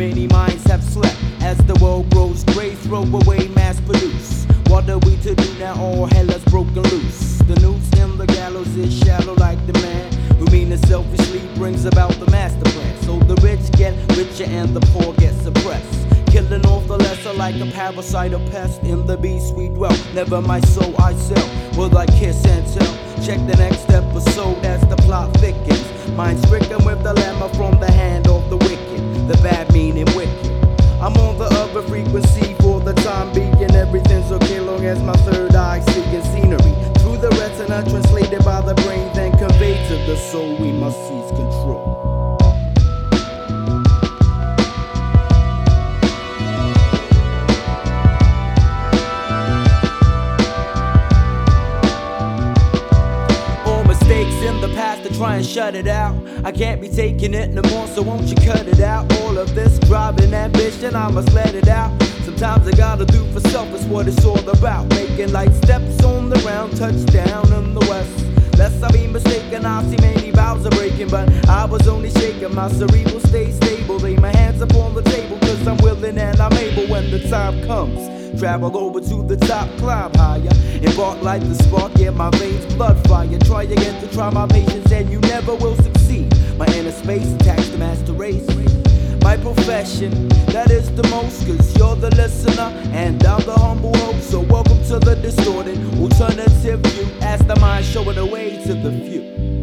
many minds have slept. As the world grows gray, throw away mass produce. What are we to do now? All hell has broken loose. The noose in the gallows is shallow like the man who mean and selfishly brings about the master plan. So the rich get richer and the poor get suppressed. Killing off the lesser like a parasite or pest in the beast we dwell. Never my soul I sell. Will I kiss and tell? Check the next episode as the plot thickens. Mind stricken with the lemma from the hand the bad meaning wicked. I'm on the other frequency for the time being. Everything's okay long as my third eye seeing try and shut it out. I can't be taking it no more, so won't you cut it out? All of this driving ambition, I must let it out. Sometimes I gotta do for self, is what it's all about. Making light steps on the round, touchdown in the west. Lest I be mistaken, I see many vows are breaking, but I was only shaking. My cerebral stay stable, lay my hands upon the table, cause I'm willing and I'm able when the time comes. Travel over to the top, climb higher. Embark like the spark, yeah, my veins blood fire. Try again to try my patience, and you never will succeed. My inner space attached to master race. My profession, that is the most, cause you're the listener, and I'm the humble host. So welcome to the distorted alternative view, as the mind showing the way to the few.